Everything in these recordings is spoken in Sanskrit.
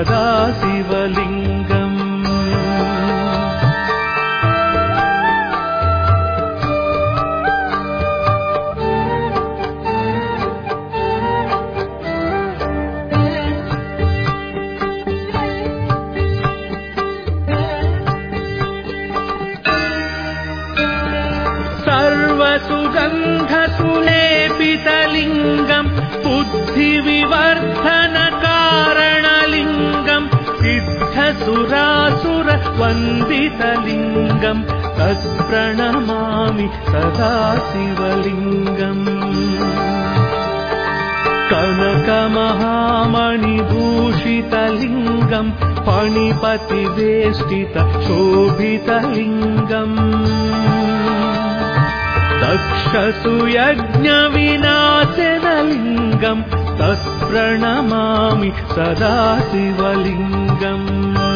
तत्प्रणमामि तत्प्रणमामि सदा शिवलिङ्गम्। कनकमहामणिभूषितलिङ्गम् फणिपतिवेष्टित शोभितलिङ्गम्। दक्षसुयज्ञविनाशनलिङ्गम् तत्प्रणमामि सदा शिवलिङ्गम्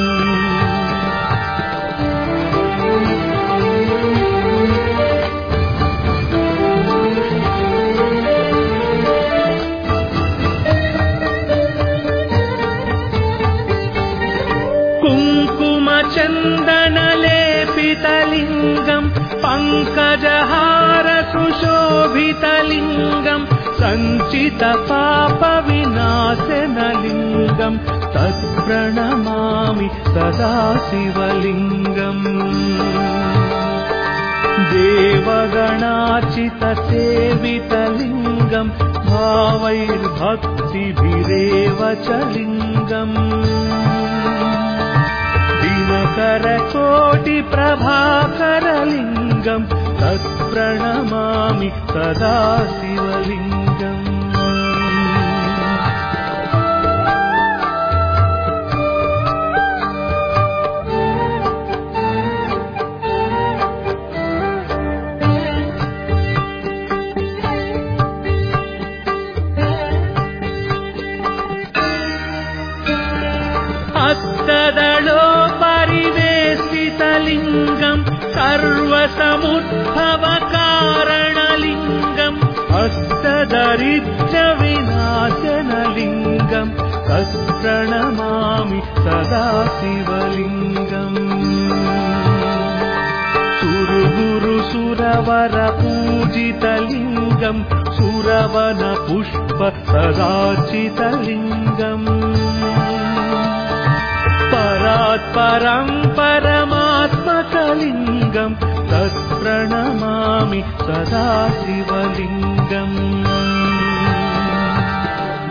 पङ्कजहारसुशोभितलिङ्गम् सञ्चितपापविनाशनलिङ्गम् तत्प्रणमामि सदा शिवलिङ्गम् देवगणाचितसेवितलिङ्गम् भावैर्भक्तिभिरेव च लिङ्गम्। दिनकरकोटिप्रभाकरलिङ्गम् तत्प्रणमामि सदा शिवलिङ्गम् सर्वसमुद्भवकारणलिङ्गम् हस्तदरिद्रविनाशनलिङ्गम् तत्प्रणमामि सदा शिवलिङ्गम् सुरगुरुसुरवरपूजितलिङ्गम् सुरवनपुष्प सदाचितलिङ्गम् परात्परम् परमात्मकलिङ्गम् तत्प्रणमामि सदा शिवलिङ्गम्।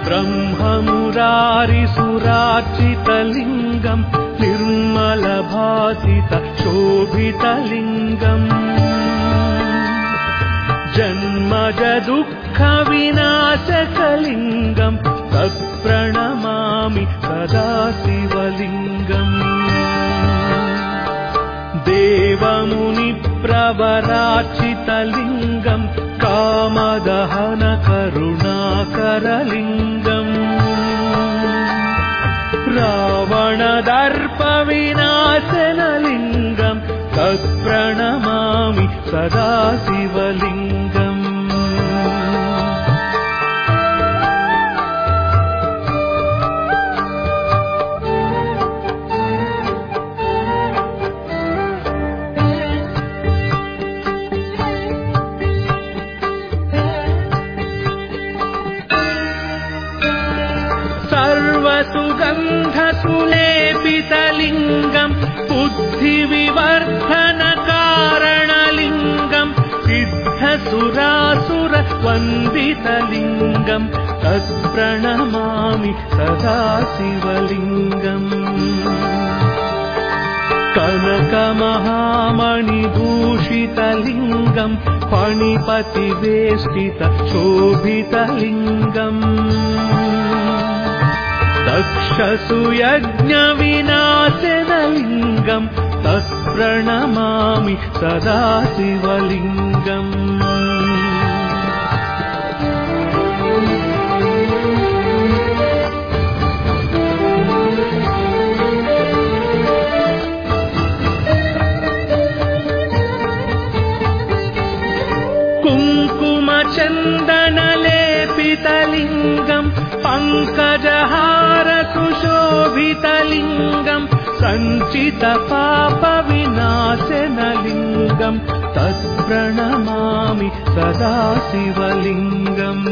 ब्रह्ममुरारिसुरार्चितलिङ्गम् निर्मलभासित शोभितलिङ्गम् जन्मज दुःखविनाशकलिङ्गम् तत्प्रणमामि सदा शिवलिङ्गम् देवमुनिप्रवराचितलिङ्गम् कामदहन करुणाकरलिङ्गम् रावणदर्पविनाशनलिङ्गम् तत्प्रणमामि सदा शिवलिङ्गम् सिद्धसुरासुरवन्दितलिङ्गम् तत्प्रणमामि सदा शिवलिङ्गम्। कनकमहामणिभूषितलिङ्गम् फणिपतिवेष्टित शोभितलिङ्गम्। दक्षसुयज्ञविनाशनलिङ्गम् तत्प्रणमामि सदा शिवलिङ्गम् कुङ्कुमचन्दनलेपितलिङ्गम् पङ्कजहारसुशोभितलिङ्गम् सञ्चितपापविनाशनलिङ्गम् तत्प्रणमामि सदा शिवलिङ्गम्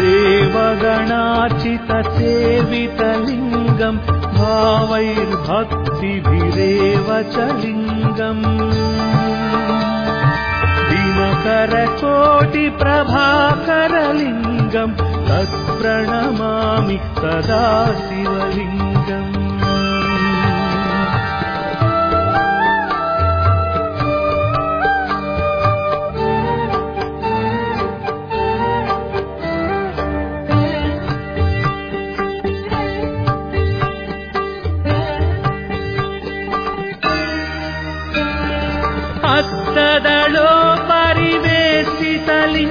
देवगणार्चितसेवितलिङ्गम् भावैर्भक्तिभिरेव च लिङ्गम् दिनकरकोटिप्रभाकरलिङ्गम् तत्प्रणमामि सदा शिवलिङ्गम्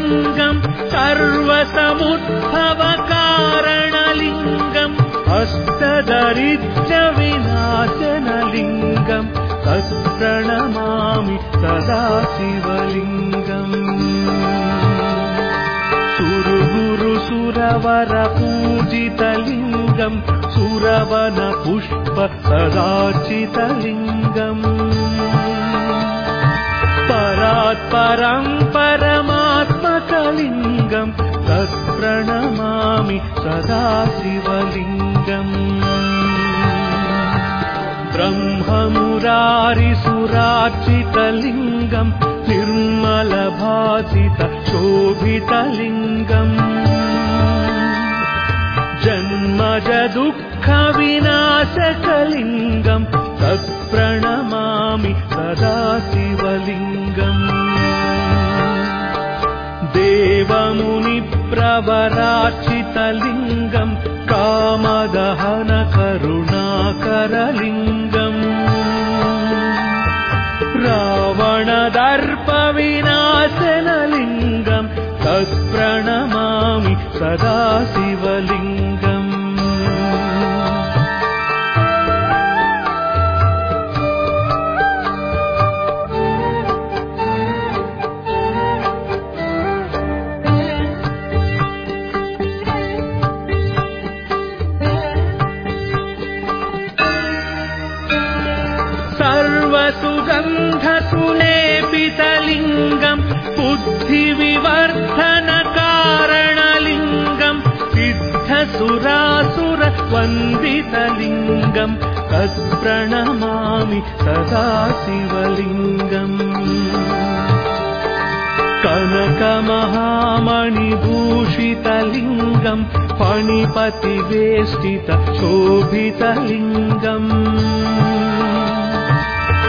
हस्तदलोपरिवेशितलिङ्गम् सर्वसमुद्भवकारणलिङ्गम् हस्तदरिद्रविनाशनलिङ्गम् तत्प्रणमामि सदा शिवलिङ्गम् सुरगुरुसुरवरपूजितलिङ्गम् सुरवनपुष्प सदाचितलिङ्गम् परात्परम् परमात्मकलिङ्गम् तत्प्रणमामि सदा शिवलिङ्गम्। ब्रह्ममुरारिसुरार्चितलिङ्गम् निर्मलभासित शोभितलिङ्गम् जन्मज दुःखविनाशकलिङ्गम् देवमुनिप्रवरार्चितलिङ्गम् तत्प्रणमामि सदा शिवलिङ्गम्। कनकमहामणिभूषितलिङ्गम् फणिपतिवेष्टित शोभितलिङ्गम्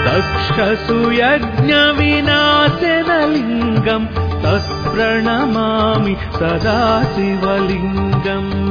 दक्षसुयज्ञविनाशनलिङ्गम् तत्प्रणमामि सदा शिवलिङ्गम्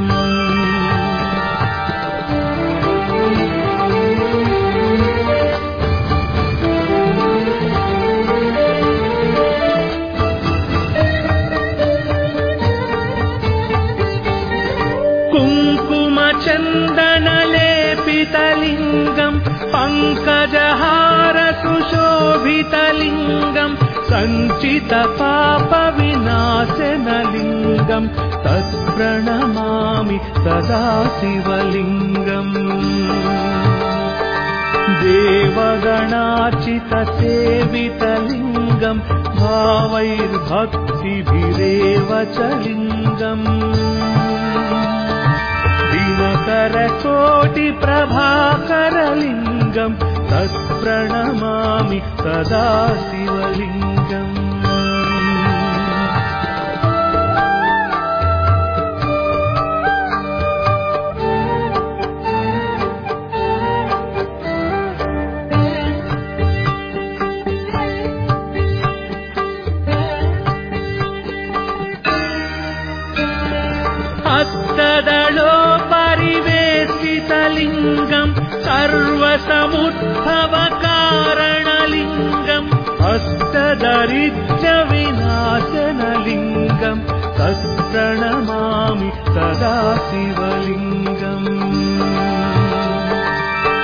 पङ्कजहारसुशोभितलिङ्गम् सञ्चितपापविनाशनलिङ्गम् तत्प्रणमामि सदा शिवलिङ्गम्। देवगणार्चितसेवितलिङ्गम् भावैर्भक्तिभिरेव च लिङ्गम्। दिनकरकोटिप्रभाकरलिङ्गम् तत्प्रणमामि सदा शिवलिङ्गम् सर्वसमुद्भवकारणलिङ्गम् अष्टदरिद्रविनाशनलिङ्गम् तत्प्रणमामि सदा शिवलिङ्गम्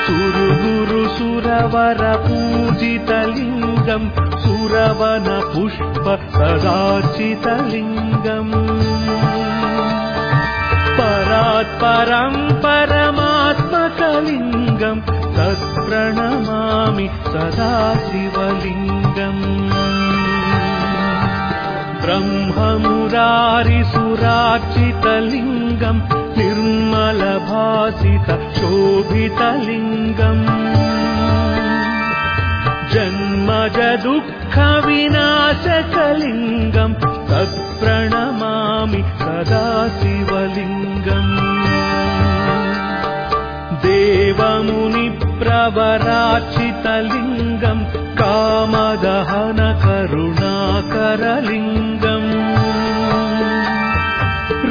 सुरगुरु सुरवर पूजितलिङ्गम् सुरवन पुष्प सदाचितलिङ्गम् परात् परम् तत्प्रणमामि सदा शिवलिङ्गम्। ब्रह्ममुरारिसुरार्चितलिङ्गम् निर्मलभासित शोभितलिङ्गम् जन्मज दुःखविनाशकलिङ्गम् तत्प्रणमामि सदा शिवलिङ्गम् देवमुनिप्रवराचितलिङ्गम् कामदहन करुणाकरलिङ्गम्।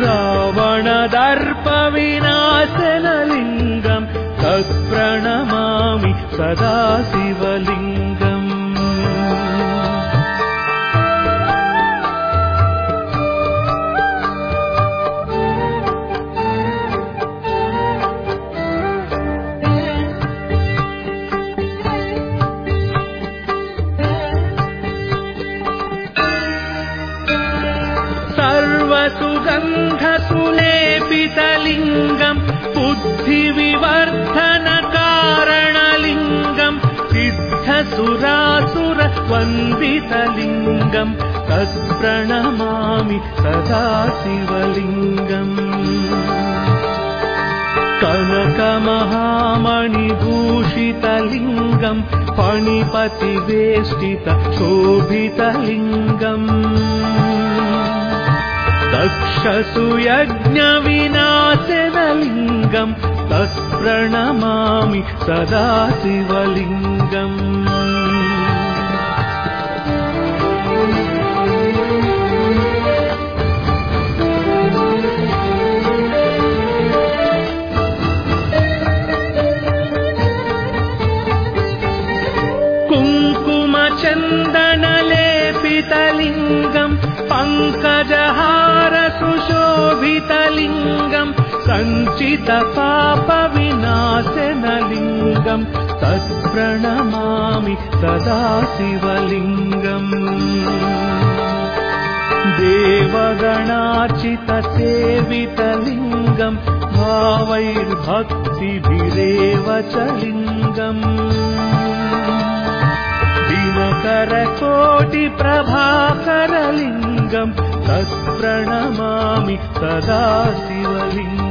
रावणदर्पविनाशनलिङ्गम् तत्प्रणमामि सदा शिवलिङ्गम् सिद्धसुरासुरवन्दितलिङ्गम् तत्प्रणमामि सदा शिवलिङ्गम्। कनकमहामणिभूषितलिङ्गम् फणिपतिवेष्टित शोभितलिङ्गम्। दक्षसुयज्ञविनाशनलिङ्गम् तत्प्रणमामि सदा शिवलिङ्गम् सञ्चितपापविनाशनलिङ्गम् तत्प्रणमामि सदा शिवलिङ्गम्। देवगणाचितसेवितलिङ्गम् भावैर्भक्तिभिरेव च लिङ्गम्। दिनकरकोटिप्रभाकरलिङ्गम् तत्प्रणमामि सदा शिवलिङ्गम्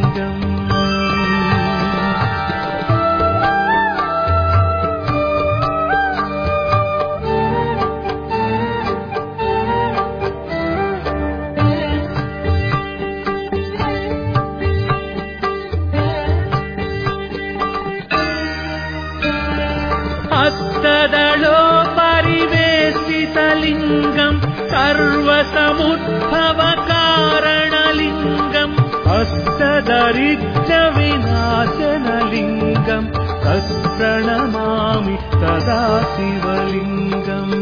सर्वसमुद्भवकारणलिङ्गम् हस्तदरिद्रविनाशनलिङ्गम् तत्प्रणमामि सदा शिवलिङ्गम्।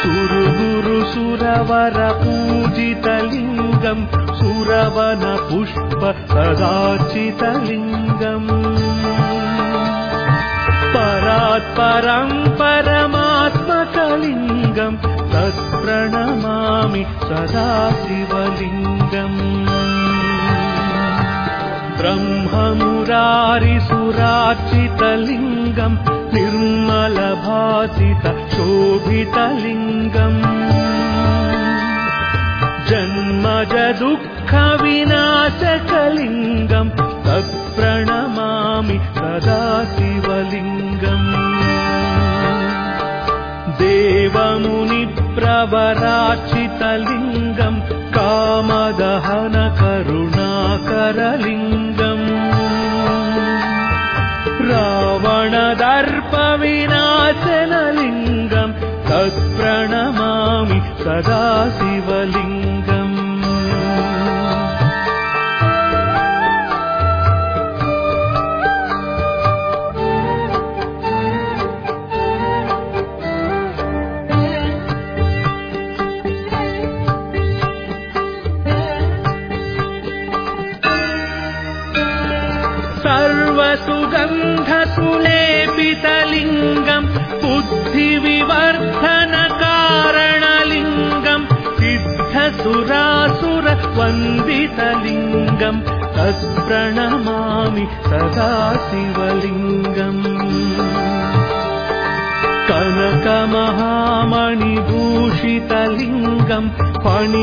सुरगुरु सुरवर पूजितलिङ्गम् सुरवन पुष्प सदाचितलिङ्गम् परात् परमात्मकलिङ्गम् तत्प्रणमामि सदा शिवलिङ्गम्। ब्रह्ममुरारिसुरार्चितलिङ्गम् निर्मलभासित शोभितलिङ्गम्। जन्मज दुःखविनाशकलिङ्गम् तत्प्रणमामि सदा शिवलिङ्गम् देवमुनिप्रवराचितलिङ्गम् कामदहन करुणाकरलिङ्गम्। रावणदर्पविनाशनलिङ्गम् तत्प्रणमामि सदा शिवलिङ्गम्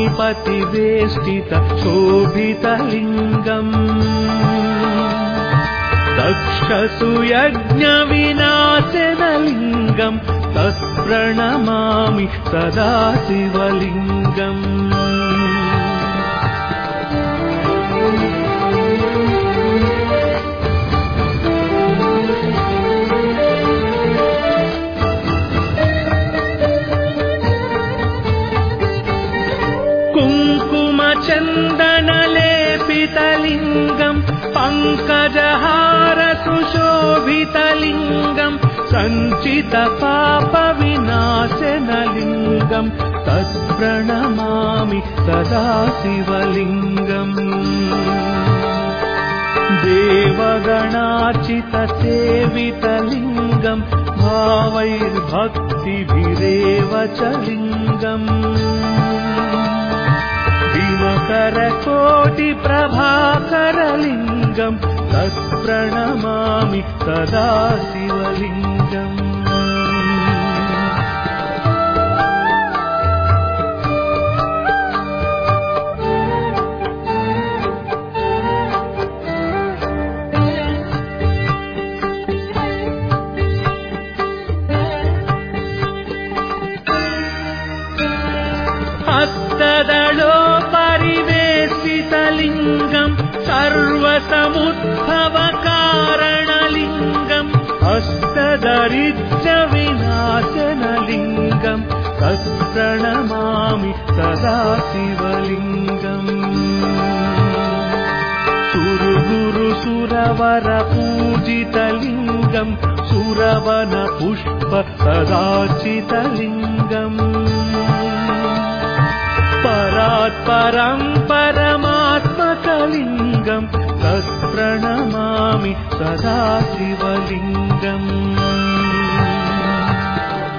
फणिपतिवेष्टित शोभितलिङ्गम्। दक्षसुयज्ञविनाशनलिङ्गम् तत्प्रणमामि सदा शिवलिङ्गम् पङ्कजहारसुशोभितलिङ्गम् सञ्चितपापविनाशनलिङ्गम् तत्प्रणमामि सदा शिवलिङ्गम् देवगणाचितसेवितलिङ्गम् भावैर्भक्तिभिरेव च लिङ्गम्। दिनकरकोटिप्रभाकरलिङ्गम् तत्प्रणमामि सदा सर्वसमुद्भवकारणलिङ्गम् हस्तदरिद्रविनाशनलिङ्गम् तत्प्रणमामि सदा शिवलिङ्गम्। सुरगुरुसुरवरपूजितलिङ्गम् सुरवनपुष्प सदाचितलिङ्गम् परात्परम् परमात्मकलिङ्गम् तत्प्रणमामि सदा शिवलिङ्गम्।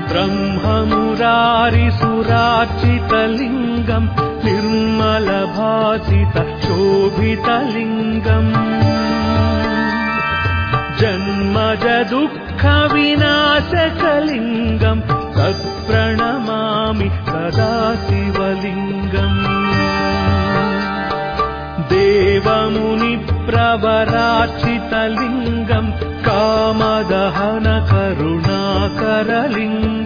ब्रह्ममुरारिसुरार्चितलिङ्गम् निर्मलभासित शोभितलिङ्गम्। जन्मज दुःखविनाशकलिङ्गम् तत्प्रणमामि सदा शिवलिङ्गम् देवमुनिप्रवराचितलिङ्गम् कामदहनकरुणाकरलिङ्गम्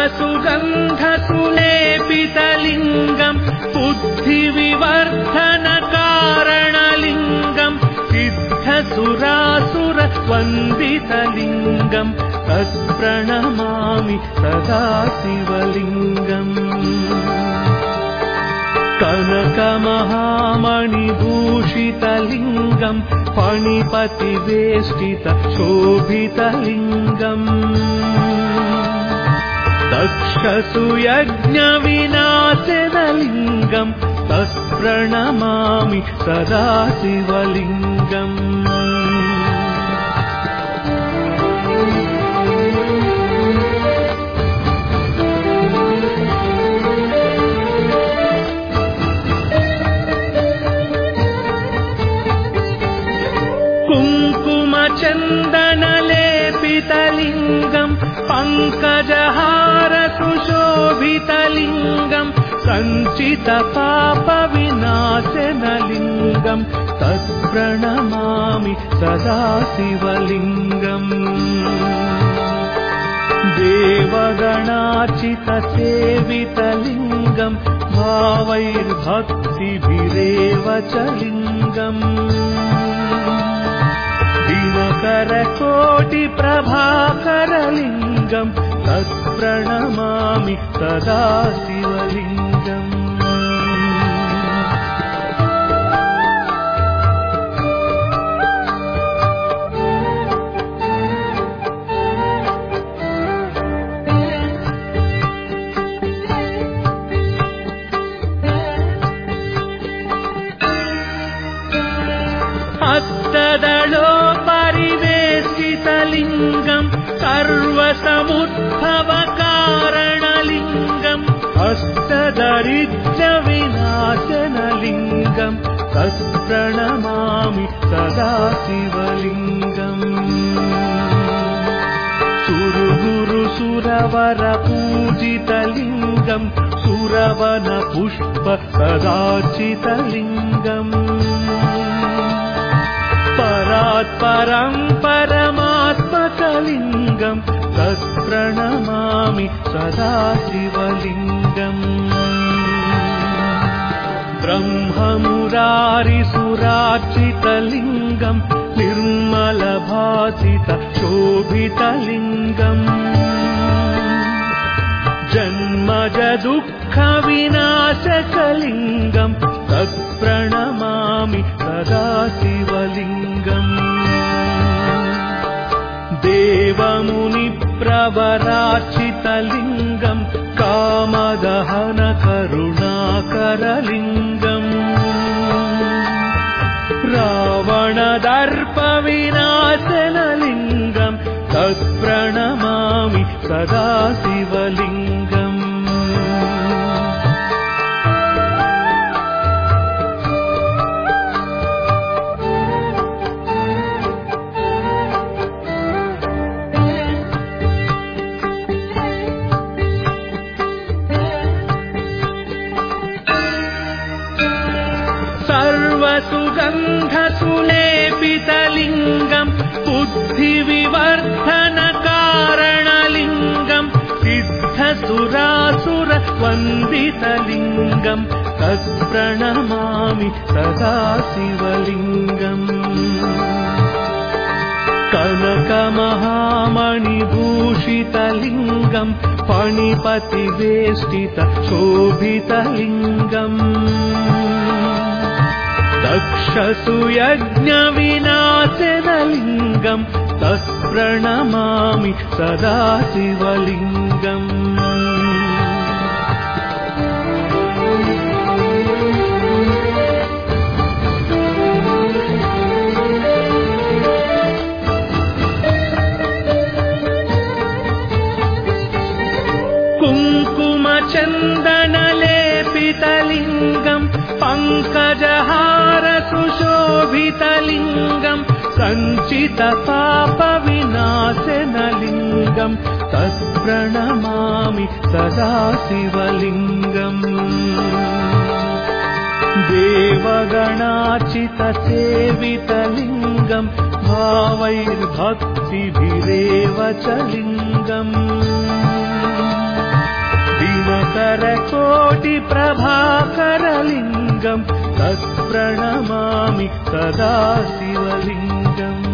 सर्वसुगन्धसुलेपितलिङ्गम् बुद्धिविवर्धनकारणलिङ्गम् सिद्धसुरासुरवन्दितलिङ्गम् तत्प्रणमामि सदा शिवलिङ्गम् कनकमहामणिभूषितलिङ्गम् फणिपतिवेष्टित शोभितलिङ्गम् दक्षसुयज्ञविनाशनलिङ्गम् तत्प्रणमामि सदा शिवलिङ्गम् पङ्कजहारसुशोभितलिङ्गम् सञ्चितपापविनाशनलिङ्गम् तत्प्रणमामि सदा शिवलिङ्गम् देवगणाचितसेवितलिङ्गम् भावैर्भक्तिभिरेव च लिङ्गम्। दिनकरकोटिप्रभाकरलिङ्गम् शङ्करलिङ्गम् तत्प्रणमामि सदा शिवलिङ्गम् हस्तदलो परिवेशितलिङ्गम् सर्वसमुद्भवकारणलिङ्गम् हस्तदरिद्रविनाशनलिङ्गम् तत्प्रणमामि सदा शिवलिङ्गम्। सुरगुरु सुरवर पूजितलिङ्गम् सुरवन पुष्प कदाचितलिङ्गम् परात् परम् परमात्मकलिङ्गम् तत्प्रणमामि सदा शिवलिङ्गम् ब्रह्ममुरारिसुरार्चितलिङ्गम् निर्मलभासित शोभितलिङ्गम् जन्मज दुःखविनाशकलिङ्गम् तत्प्रणमामि सदा शिवलिङ्गम् देवमुनिप्रवरार्चितलिङ्गम् कामदहन करुणाकरलिङ्गम्। रावणदर्पविनाशनलिङ्गम् तत्प्रणमामि सदा शिवलिङ्गम् सिद्धसुरासुरवन्दितलिङ्गम् तत्प्रणमामि सदा शिवलिङ्गम्। कनकमहामणिभूषितलिङ्गम् फणिपतिवेष्टित शोभितलिङ्गम्। दक्षसुयज्ञविनाशनलिङ्गम् तत्प्रणमामि सदा शिवलिङ्गम् सुशोभितलिङ्गम् सञ्चितपापविनाशनलिङ्गम् तत्प्रणमामि सदा शिवलिङ्गम् देवगणाचितसेवितलिङ्गम् भावैर्भक्तिभिरेव च लिङ्गम्। दिनकरकोटिप्रभाकरलिङ्गम् तत्प्रणमामि सदा शिवलिङ्गम्।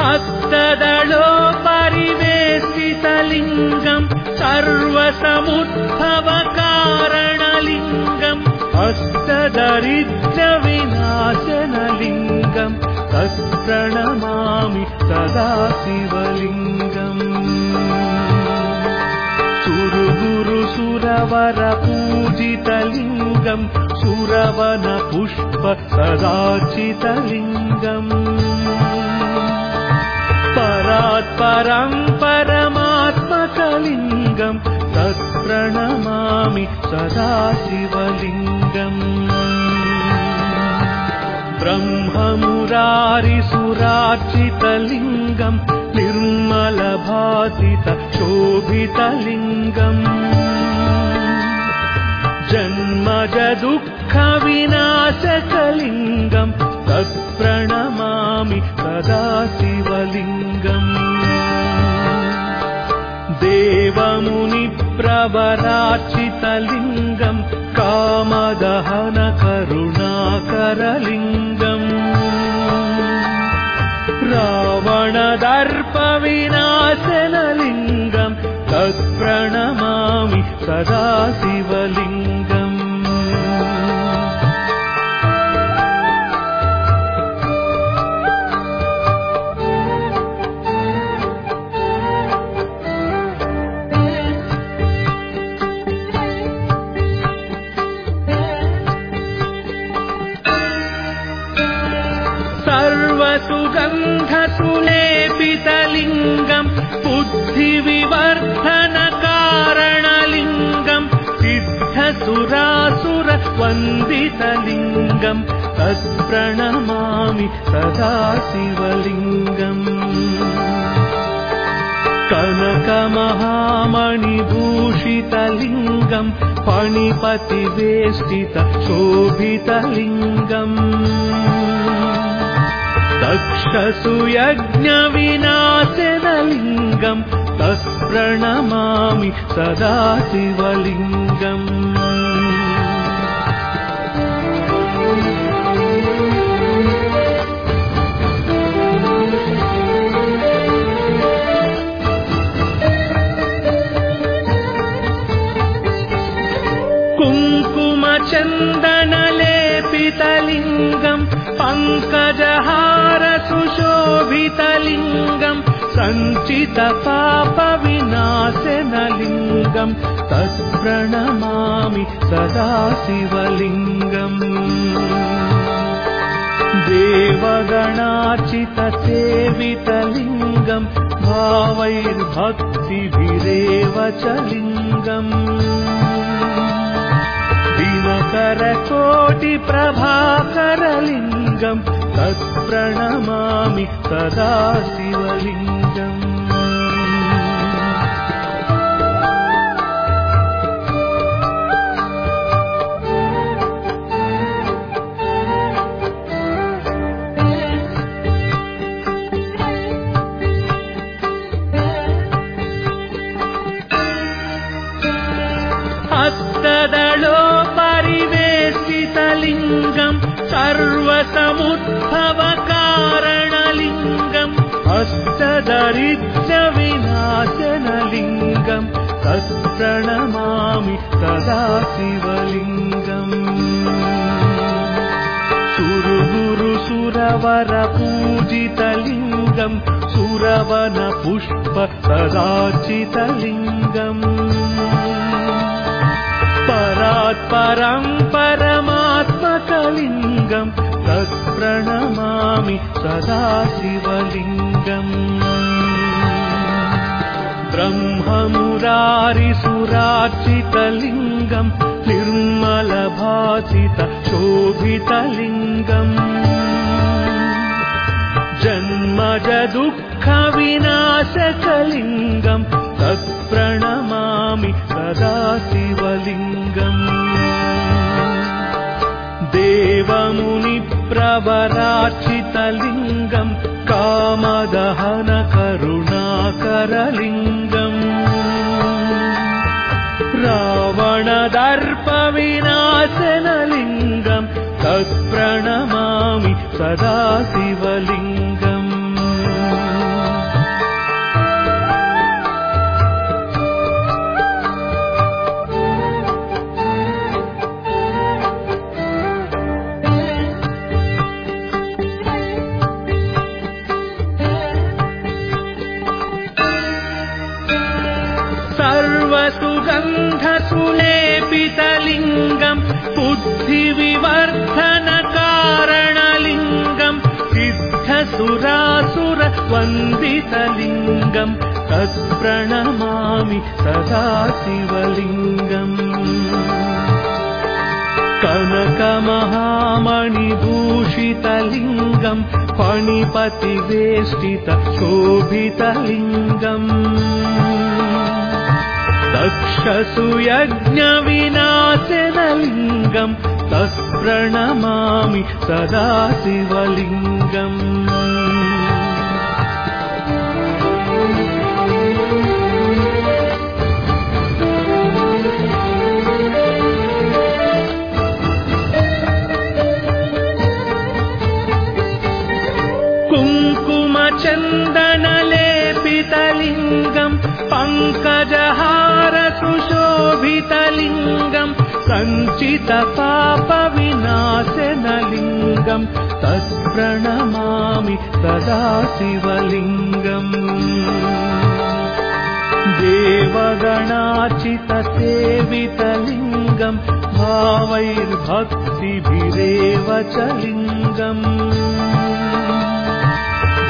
हस्तदलो परिवेशितलिङ्गम् सर्वसमुद्भवकारणलिङ्गम् हस्तदरिद्रविनाशनलिङ्गम् तत्प्रणमामि सदा शिवलिङ्गम्। सुरगुरु सुरवर पूजितलिङ्गम् सुरवन पुष्प कदाचितलिङ्गम् परात् परम् परमात्मकलिङ्गम् तत्प्रणमामि सदा शिवलिङ्गम् ब्रह्ममुरारिसुरार्चितलिङ्गम् निर्मलभासित शोभितलिङ्गम् जन्मजदुःखविनाशकलिङ्गम् तत्प्रणमामि सदा शिवलिङ्गम् देवमुनिप्रवराचितलिङ्गम् कामदहनकरुणाकरलिङ्गम् राशि सिद्धसुरासुरवन्दितलिङ्गम् तत्प्रणमामि सदा शिवलिङ्गम्। कनकमहामणिभूषितलिङ्गम् फणिपतिवेष्टित शोभितलिङ्गम् दक्षसुयज्ञविनाशनलिङ्गम् तत्प्रणमामि सदा शिवलिङ्गम् कुङ्कुमचन्दनलेपितलिङ्गम् पङ्कजहारसुशोभितलिङ्गम् सञ्चितपापविनाशनलिङ्गम् तत्प्रणमामि सदा शिवलिङ्गम् देवगणार्चितसेवितलिङ्गम् भावैर्भक्तिभिरेव च लिङ्गम् दिनकरकोटिप्रभाकरलिङ्गम् तत्प्रणमामि सदा सर्वसमुद्भवकारणलिङ्गम् हस्तदरिद्रविनाशनलिङ्गम् तत्प्रणमामि सदा शिवलिङ्गम्। सुरगुरुसुरवरपूजितलिङ्गम् सुरवनपुष्प सदाचितलिङ्गम् परात्परम् परमात्मकलिङ्गम् तत्प्रणमामि सदा शिवलिङ्गम् ब्रह्ममुरारिसुरार्चितलिङ्गम् निर्मलभासित शोभितलिङ्गम् जन्मज दुःखविनाशकलिङ्गम् तत्प्रणमामि सदा शिवलिङ्गम् देवमुनिप्रवरार्चितलिङ्गम् कामदहन करुणाकरलिङ्गम्। रावणदर्पविनाशनलिङ्गम् तत्प्रणमामि सदा शिवलिङ्गम् सिद्धसुरासुरवन्दितलिङ्गम् तत्प्रणमामि सदा शिवलिङ्गम्। कनकमहामणिभूषितलिङ्गम् फणिपतिवेष्टित शोभितलिङ्गम् दक्षसुयज्ञविनाशनलिङ्गम् तत्प्रणमामि सदा शिवलिङ्गम् सुशोभितलिङ्गम् सञ्चितपापविनाशनलिङ्गम् तत्प्रणमामि सदा शिवलिङ्गम्। देवगणाचितसेवितलिङ्गम् भावैर्भक्तिभिरेव च लिङ्गम्।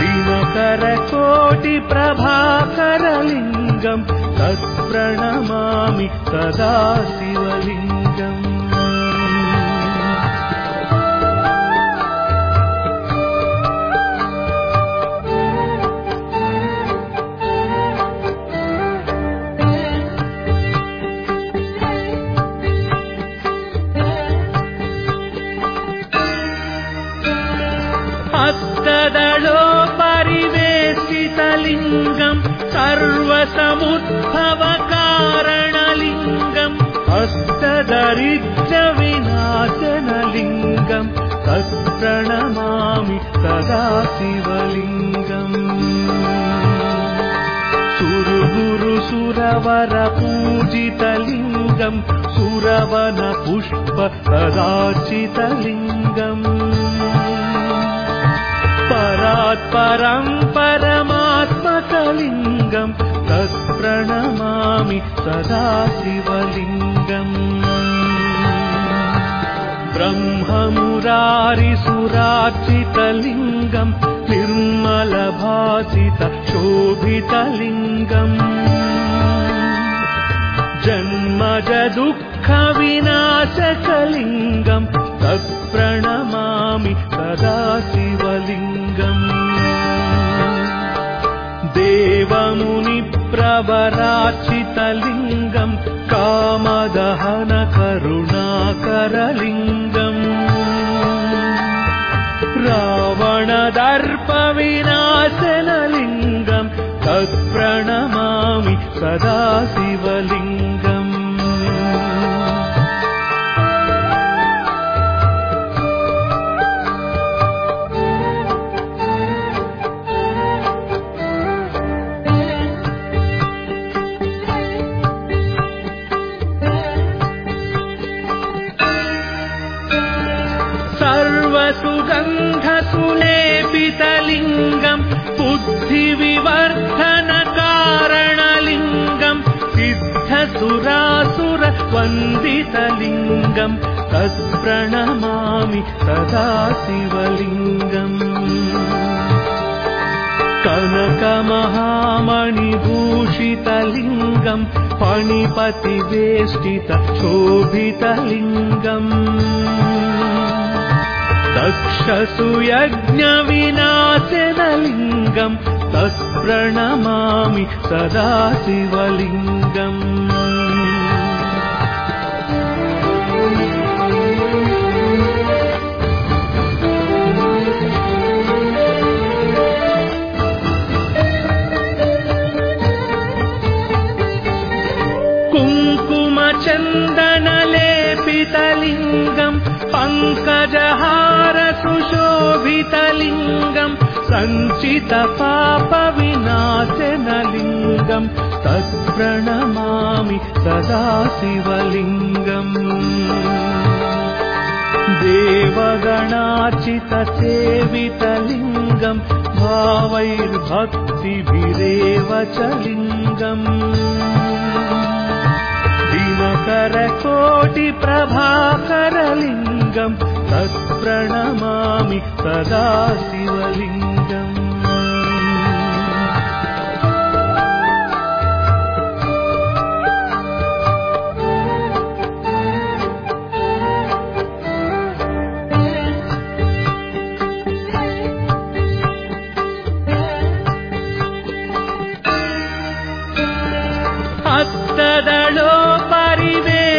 दिनकरकोटिप्रभाकरलिङ्गम् तत्प्रणमामि सदा शिवलिङ्गम्। हस्तदलो परिवेशितलिङ्गम् सर्वसमुद्भवकारणलिङ्गम् हस्तदरिद्रविनाशनलिङ्गम् तत्प्रणमामि सदा शिवलिङ्गम्। सुरगुरुसुरवर पूजितलिङ्गम् सुरवन पुष्प कदाचितलिङ्गम् परात्परम् परमात्मकलिङ्गम् तत्प्रणमामि सदा शिवलिङ्गम् ब्रह्ममुरारिसुरार्चितलिङ्गम् निर्मलभासित शोभितलिङ्गम् जन्मज दुःखविनाशकलिङ्गम् तत्प्रणमामि सदा शिवलिङ्गम् देवमुनिप्रवराचितलिङ्गम् कामदहन करुणाकरलिङ्गम्। रावणदर्पविनाशनलिङ्गम् तत्प्रणमामि सदा शिवलिङ्गम् सिद्धसुरासुरवन्दितलिङ्गम् तत्प्रणमामि सदा शिवलिङ्गम्। कनकमहामणिभूषितलिङ्गम् फणिपतिवेष्टित शोभितलिङ्गम्। दक्षसुयज्ञविनाशनलिङ्गम् तत्प्रणमामि सदा शिवलिङ्गम् पङ्कजहार सुशोभितलिङ्गम् सञ्चितपापविनाशनलिङ्गम् तत्प्रणमामि सदा शिवलिङ्गम् देवगणाचितसेवितलिङ्गम् भावैर्भक्तिभिरेव च लिङ्गम्। दिनकरकोटिप्रभाकरलिङ्गम् तत्प्रणमामि सदा शिवलिङ्गम् हस्तदलो परिवेशितलिङ्गम्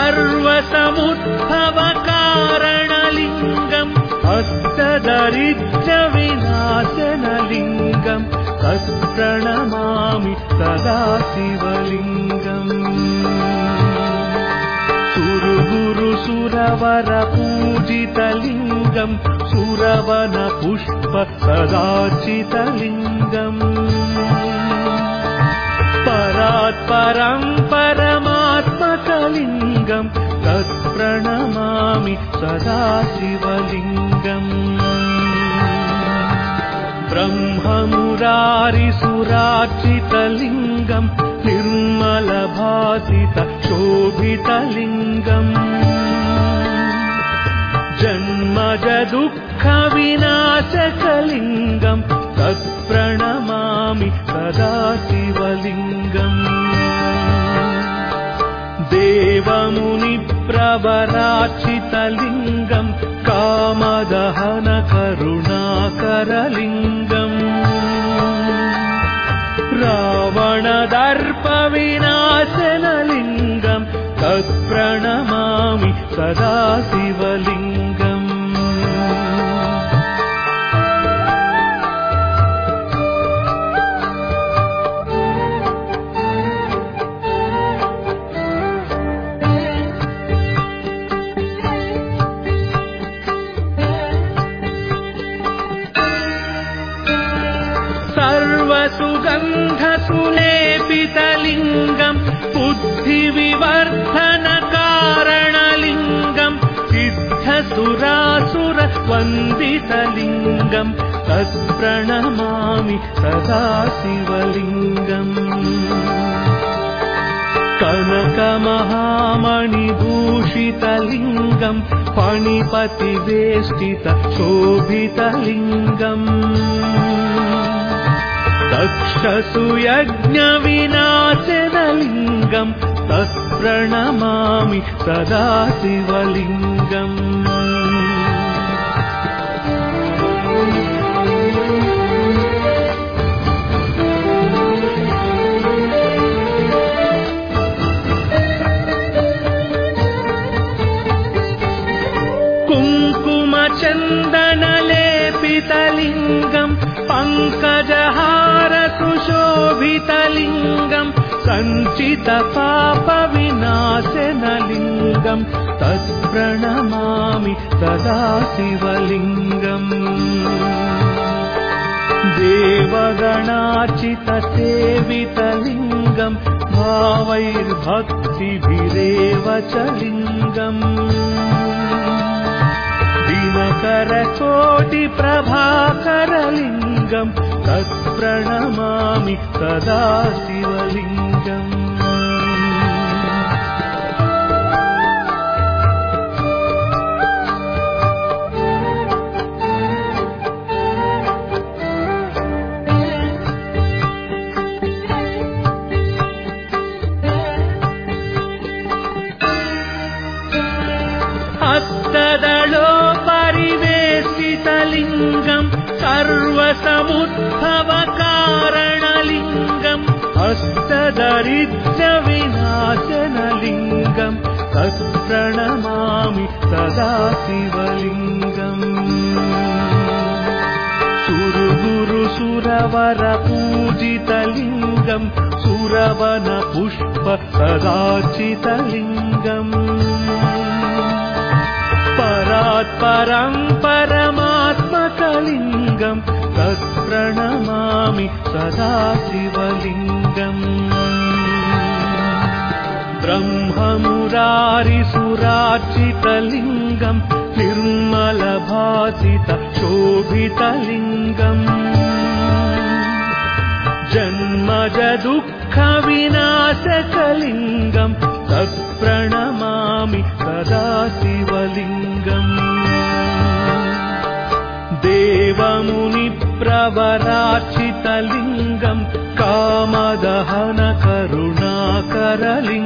सर्वसमुद्भवकारणलिङ्गम् हस्तदरिद्रविनाशनलिङ्गम् तत्प्रणमामि सदा शिवलिङ्गम् सुरगुरुसुरवर पूजितलिङ्गम् सर्वसुगन्धसुलेपितलिङ्गम् सुरवनपुष्प सदाचितलिङ्गम् परात्परम् परमात्मकलिङ्गम् तत्प्रणमामि सदा शिवलिङ्गम्। ब्रह्ममुरारिसुरार्चितलिङ्गम् निर्मलभासित शोभितलिङ्गम् जन्मज दुःखविनाशकलिङ्गम् तत्प्रणमामि देवमुनिप्रवराचितलिङ्गम् कामदहन करुणाकरलिङ्गम्। रावणदर्पविनाशनलिङ्गम् तत्प्रणमामि सदा सिद्धसुरासुरवन्दितलिङ्गम् तत्प्रणमामि सदा शिवलिङ्गम्। कनकमहामणिभूषितलिङ्गम् फणिपतिवेष्टित शोभितलिङ्गम्। दक्षसुयज्ञविनाशनलिङ्गम् तत्प्रणमामि सदा शिवलिङ्गम् पङ्कजहारसुशोभितलिङ्गम् सञ्चितपापविनाशनलिङ्गम् तत्प्रणमामि सदा शिवलिङ्गम्। देवगणाचितसेवितलिङ्गम् भावैर्भक्तिभिरेव च लिङ्गम्। दिनकरकोटिप्रभाकरलिङ्गम् तत्प्रणमामि सदा शिवलिङ्गम् सर्वसमुद्भवकारणलिङ्गम् हस्तदरिद्रविनाशनलिङ्गम् तत्प्रणमामि सदा शिवलिङ्गम्। सुरगुरुसुरवरपूजितलिङ्गम् सुरवनपुष्प सदाचितलिङ्गम् परात्परम् परमात्मकलिङ्गम् तत्प्रणमामि सदा शिवलिङ्गम् ब्रह्ममुरारिसुरार्चितलिङ्गम् निर्मलभासित शोभितलिङ्गम् जन्मज दुःखविनाशकलिङ्गम् तत्प्रणमामि सदा शिवलिङ्गम् देवमुनिप्रवराचितलिङ्गम् कामदहन करुणाकरलिङ्गम्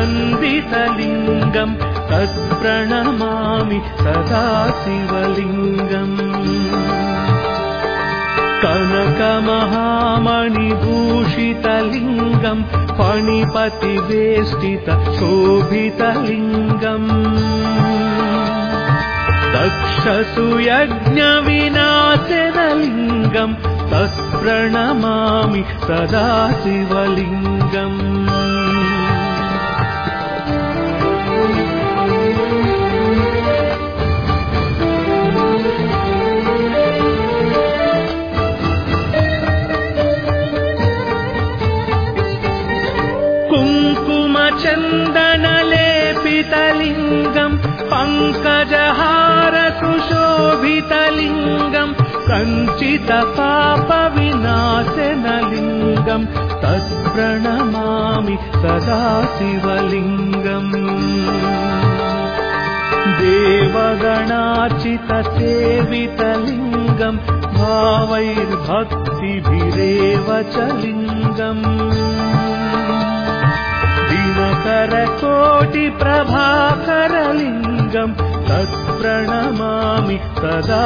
सिद्धसुरासुरवन्दितलिङ्गम् तत्प्रणमामि सदा शिवलिङ्गम्। कनकमहामणिभूषितलिङ्गम् फणिपतिवेष्टित शोभितलिङ्गम्। दक्षसुयज्ञविनाशनलिङ्गम् तत्प्रणमामि सदा शिवलिङ्गम् कञ्चितपापविनाशनलिङ्गम् तत्प्रणमामि सदा शिवलिङ्गम्। देवगणाचितसेवितलिङ्गम् भावैर्भक्तिभिरेव च लिङ्गम्। दिनकरकोटिप्रभाकरलिङ्गम् तत्प्रणमामि सदा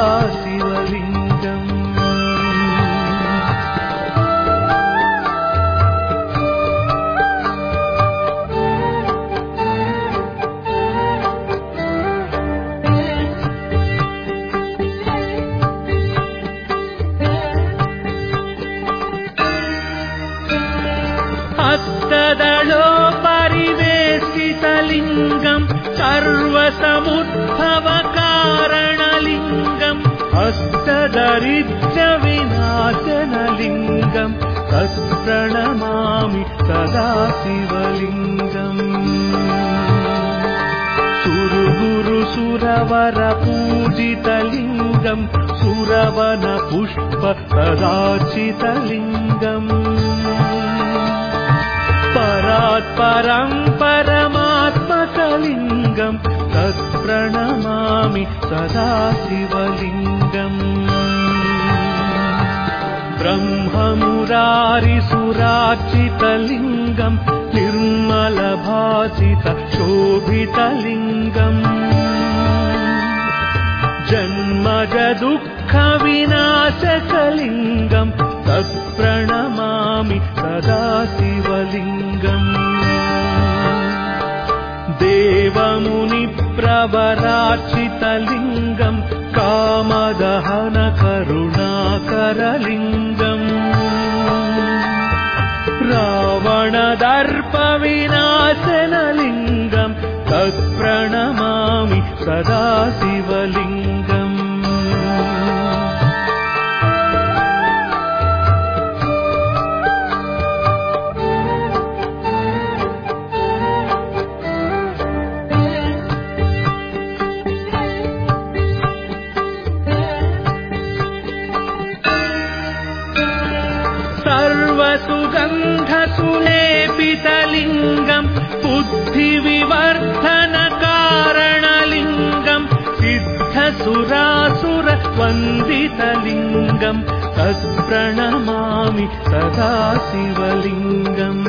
बुद्धिविवर्धनकारणलिङ्गम् सिद्धसुरासुरवन्दितलिङ्गम् तत्प्रणमामि सदा शिवलिङ्गम्।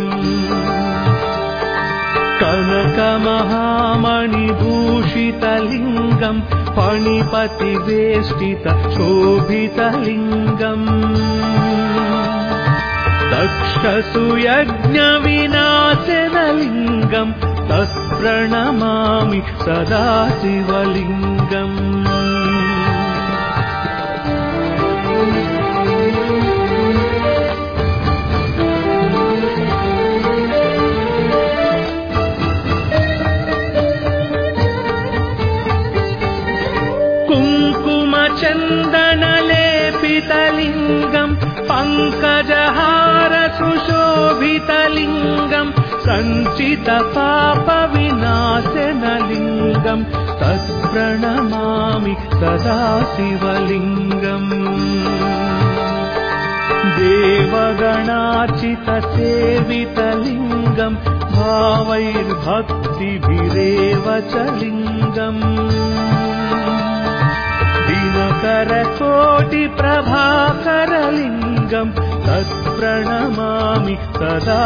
कनकमहामणिभूषितलिङ्गम् फणिपतिवेष्टित शोभितलिङ्गम् दक्षसुयज्ञविनाशनलिङ्गम् तत्प्रणमामि सदा शिवलिङ्गम्। कुङ्कुमचन्दनलेपितलिङ्गम् पङ्कजहारसुशोभितलिङ्गम् सञ्चितपापविनाशनलिङ्गम् तत्प्रणमामि सदा शिवलिङ्गम्। देवगणाचितसेवितलिङ्गम् भावैर्भक्तिभिरेव च लिङ्गम्। दिनकरकोटिप्रभाकरलिङ्गम् तत्प्रणमामि सदा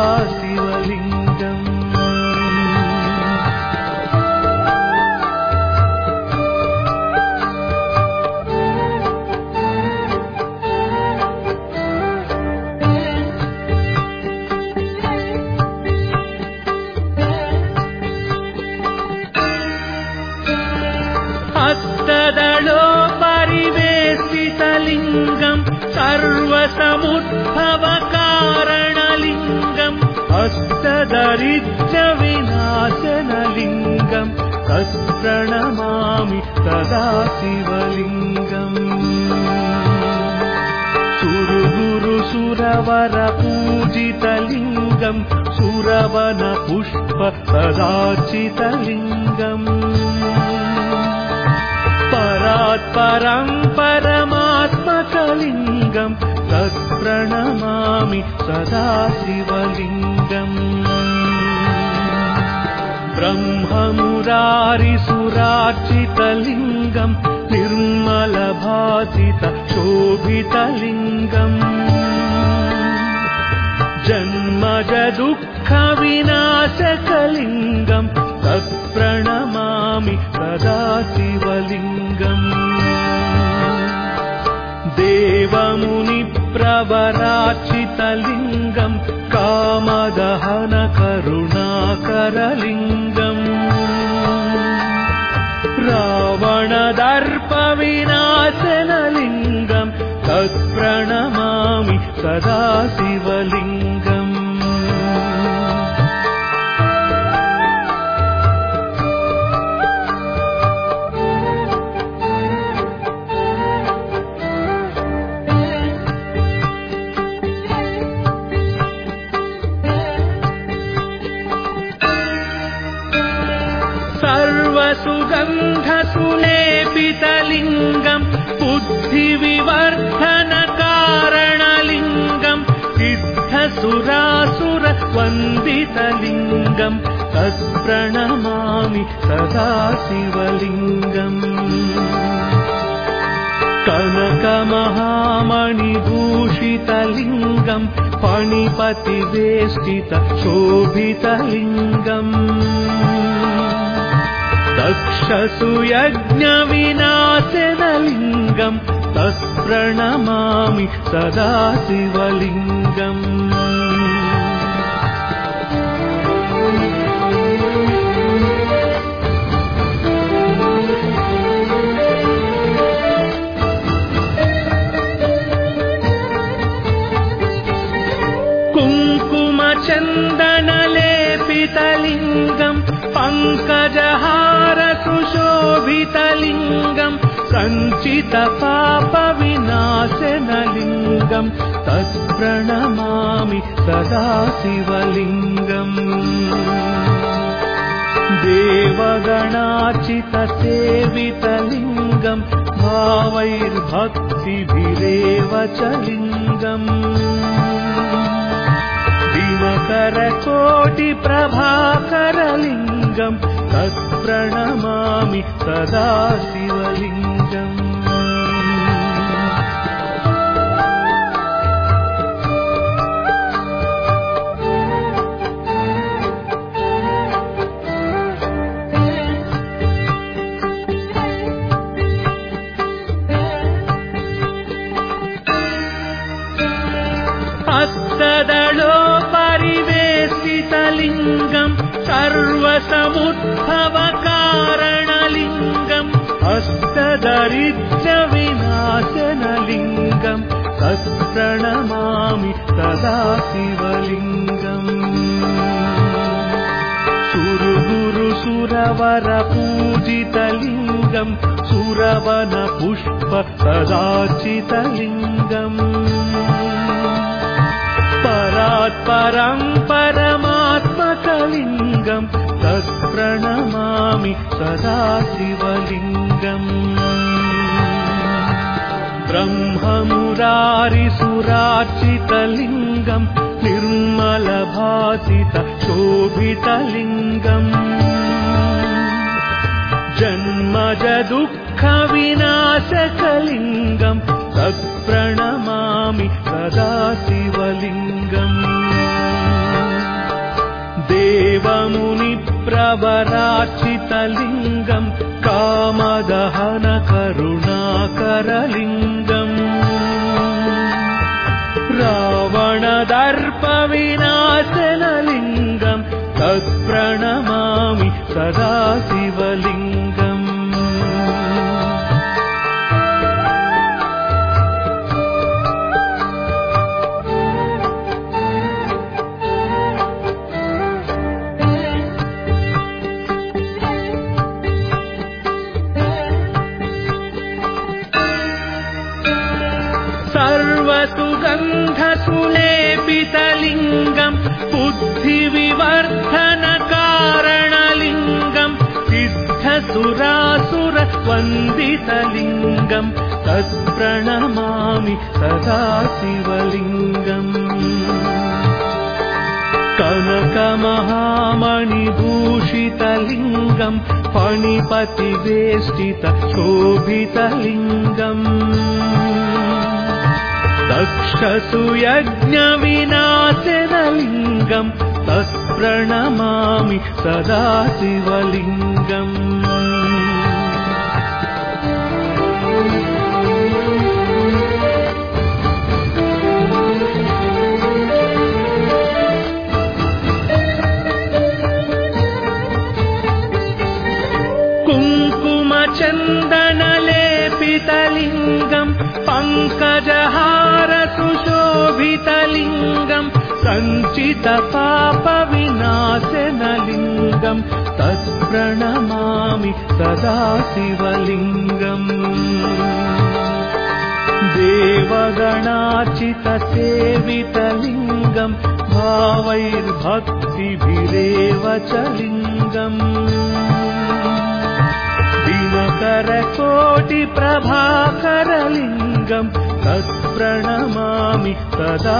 सर्वसमुद्भवकारणलिङ्गम् हस्तदरिद्रविनाशनलिङ्गम् तत्प्रणमामि सदा शिवलिङ्गम्। सुरगुरु सुरवर पूजितलिङ्गम् सुरवन पुष्प सदाचितलिङ्गम् परात्परम् परमात्मकलिङ्गम् तत्प्रणमामि सदा शिवलिङ्गम् ब्रह्ममुरारिसुरार्चितलिङ्गम् निर्मलभासित शोभितलिङ्गम् जन्मज दुःखविनाशकलिङ्गम् तत्प्रणमामि सदा शिवलिङ्गम् देवमुनिप्रवराचितलिङ्गम् कामदहन करुणाकरलिङ्गम्। रावणदर्पविनाशनलिङ्गम् तत्प्रणमामि सदा शिवलिङ्गम् सिद्धसुरासुरवन्दितलिङ्गम् तत्प्रणमामि सदा शिवलिङ्गम्। कनकमहामणिभूषितलिङ्गम् पणिपतिवेष्टित शोभितलिङ्गम् दक्षसुयज्ञविनाशनलिङ्गम् तत्प्रणमामि सदा शिवलिङ्गम् कुङ्कुमचन्दनलेपितलिङ्गम् पङ्कजहारसुशोभितलिङ्गम् सञ्चितपापविनाशनलिङ्गम् तत्प्रणमामि सदा शिवलिङ्गम् देवगणाचितसेवितलिङ्गम् भावैर्भक्तिभिरेव च लिङ्गम् दिनकरकोटिप्रभाकरलिङ्गम् तत्प्रणमामि सदा शिवलिङ्गम् परिवेशितलिङ्गम् सर्वसमुद्भवकारणलिङ्गम् हस्तदरिद्रविनाशनलिङ्गम् तत्प्रणमामि सदा शिवलिङ्गम् सुरगुरु सुरवर पूजितलिङ्गम् सुरवन पुष्प सदाचितलिङ्गम् परमात्मकलिङ्गम् तत्प्रणमामि सदा शिवलिङ्गम् ब्रह्ममुरारिसुरार्चितलिङ्गम् निर्मलभासित शोभितलिङ्गम्। जन्मज दुःखविनाशकलिङ्गम् तत्प्रणमामि सदा शिवलिङ्गम् देवमुनिप्रवराचितलिङ्गम् कामदहन करुणाकरलिङ्गम्। रावणदर्पविनाशनलिङ्गम् तत्प्रणमामि सदा सिद्धसुरासुरवन्दितलिङ्गम् तत्प्रणमामि सदा शिवलिङ्गम्। कनकमहामणिभूषितलिङ्गम् फणिपतिवेष्टित शोभितलिङ्गम् दक्षसुयज्ञविनाशनलिङ्गम् तत्प्रणमामि सदा शिवलिङ्गम् कुङ्कुमचन्दनलेपितलिङ्गम् पङ्कजहारसुशोभितलिङ्गम् सञ्चितपापविनाशनलिङ्गम् तत्प्रणमामि सदा शिवलिङ्गम् देवगणाचितसेवितलिङ्गम् भावैर्भक्तिभिरेव च लिङ्गम् दिनकरकोटिप्रभाकरलिङ्गम् तत्प्रणमामि सदा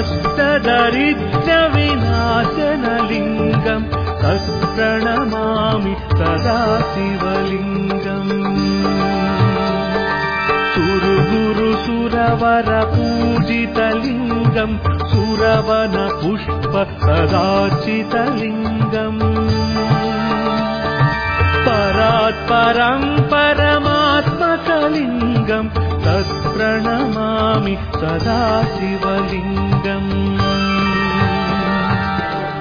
हस्तदरिद्रविनाशनलिङ्गम् तत्प्रणमामि सदा शिवलिङ्गम्। सुरगुरुसुरवरपूजितलिङ्गम् सुरवनपुष्प कदाचितलिङ्गम् तत्प्रणमामि सदा शिवलिङ्गम्।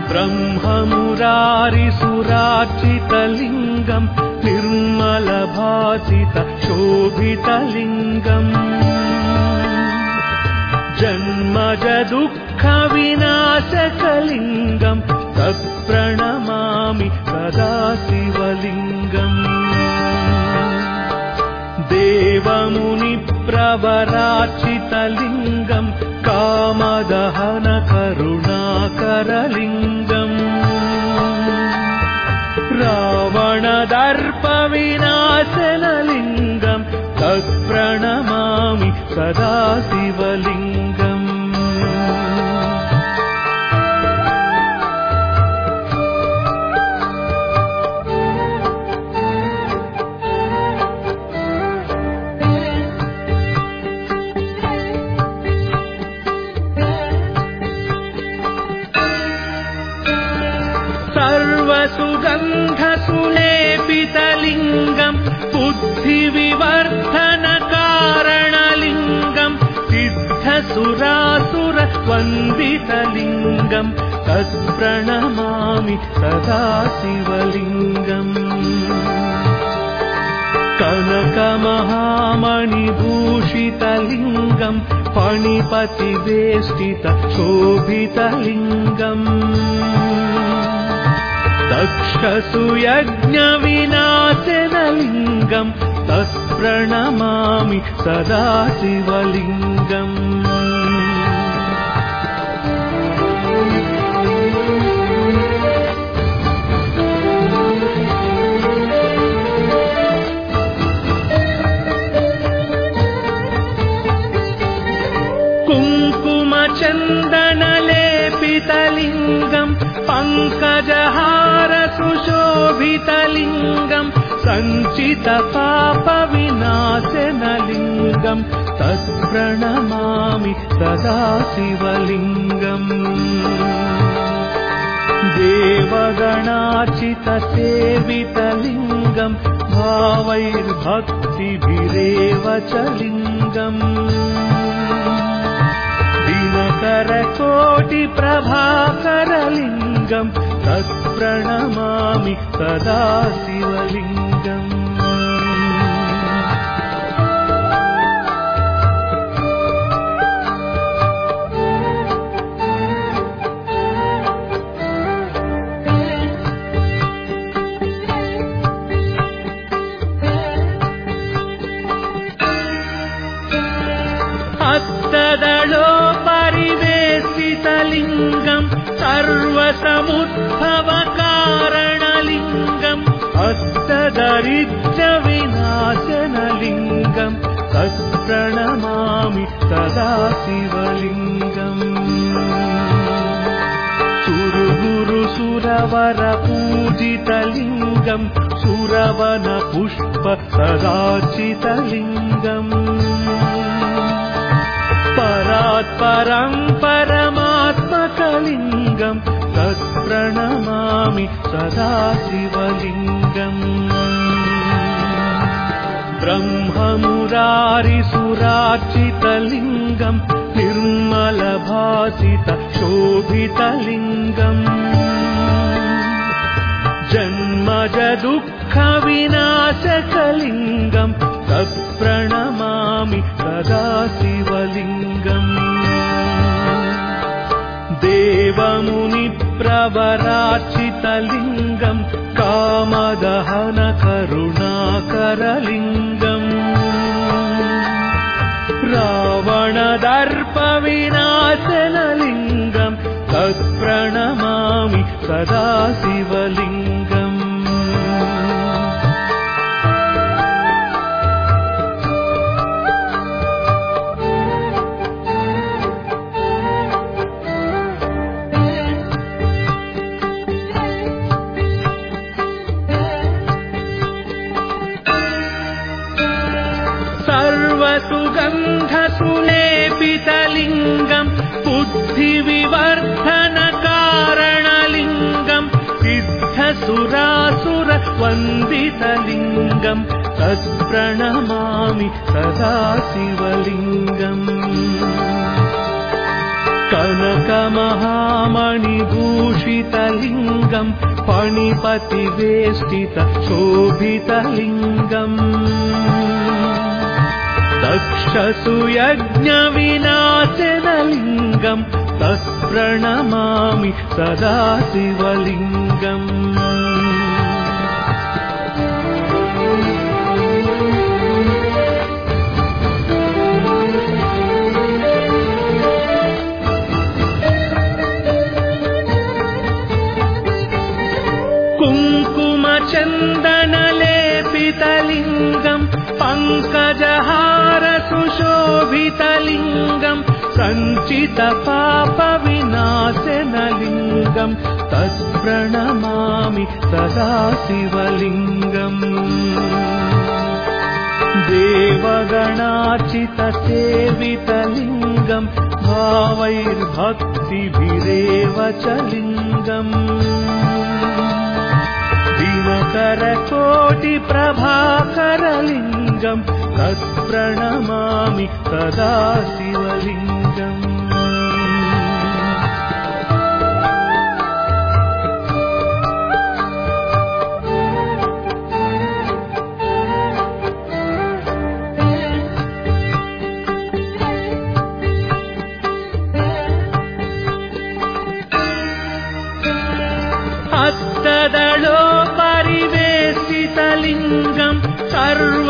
ब्रह्ममुरारिसुरार्चितलिङ्गम् निर्मलभासित शोभितलिङ्गम् जन्मज दुःखविनाशकलिङ्गम् तत्प्रणमामि सदा शिवलिङ्गम् देवमुनिप्रवराचितलिङ्गम् कामदहन करुणाकरलिङ्गम् रावणदर्पविनाशनलिङ्गम् तत्प्रणमामि सदा शिवलिङ्गम् सिद्धसुरासुरवन्दितलिङ्गम् तत्प्रणमामि सदा शिवलिङ्गम्। कनकमहामणिभूषितलिङ्गम् फणिपतिवेष्टित शोभितलिङ्गम् दक्षसुयज्ञविनाशनलिङ्गम् तत्प्रणमामि सदा शिवलिङ्गम् तत्प्रणमामि सदा शिवलिङ्गम्। देवगणाचितसेवितलिङ्गम् भावैर्भक्तिभिरेव च लिङ्गम्। दिनकरकोटिप्रभाकरलिङ्गम् तत्प्रणमामि सदा हस्तदरिद्रविनाशनलिङ्गम् तत्प्रणमामि सदा शिवलिङ्गम्। सुरगुरुसुरवरपूजितलिङ्गम् सुरवनपुष्प सदाचितलिङ्गम् परात्परम् परमात्मकलिङ्गम् तत्प्रणमामि सदा ब्रह्ममुरारिसुरार्चितलिङ्गम् निर्मलभासित शोभितलिङ्गम् जन्मज दुःखविनाशकलिङ्गम् तत्प्रणमामि सदा शिवलिङ्गम् देवमुनिप्रवराचितलिङ्गम् कामदहन करुणाकरलिङ्गम्। रावणदर्पविनाशनलिङ्गम् तत्प्रणमामि सदा शिवलिङ्गम् सिद्धसुरासुरवन्दितलिङ्गम् तत्प्रणमामि सदा शिवलिङ्गम्। कनकमहामणिभूषितलिङ्गम् पणिपतिवेष्टित शोभितलिङ्गम्। दक्षसुयज्ञविनाशनलिङ्गम् तत्प्रणमामि सदा शिवलिङ्गम् कुङ्कुमचन्दनलेपितलिङ्गम् पङ्कजहार सुशोभितलिङ्गम् सञ्चितपापविनाशनलिङ्गम् तत्प्रणमामि सदा शिवलिङ्गम् देवगणाचितसेवितलिङ्गम् भावैर्भक्तिभिरेव च लिङ्गम् दिनकरकोटिप्रभाकरलिङ्गम् तत्प्रणमामि सदा शिवलिङ्गम्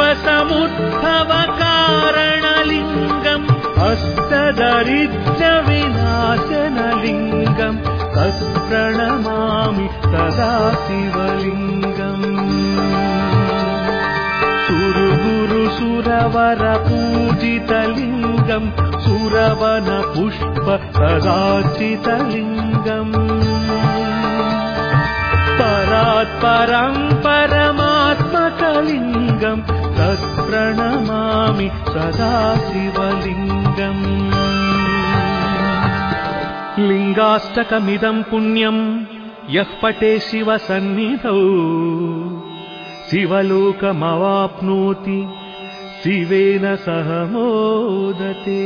सर्वसमुद्भवकारणलिङ्गम् अष्टदरिद्रविनाशनलिङ्गम् तत्प्रणमामि सदा शिवलिङ्गम् सुरगुरु सुरवर पूजितलिङ्गम् सुरवन पुष्प सदाचितलिङ्गम् परात् परम् परमात्मकलिङ्गम् तत्प्रणमामि सदा शिवलिङ्गम्। लिङ्गाष्टकमिदम् पुण्यम् यः पटे शिवसन्निधौ। शिवलोकमवाप्नोति शिवेन सह मोदते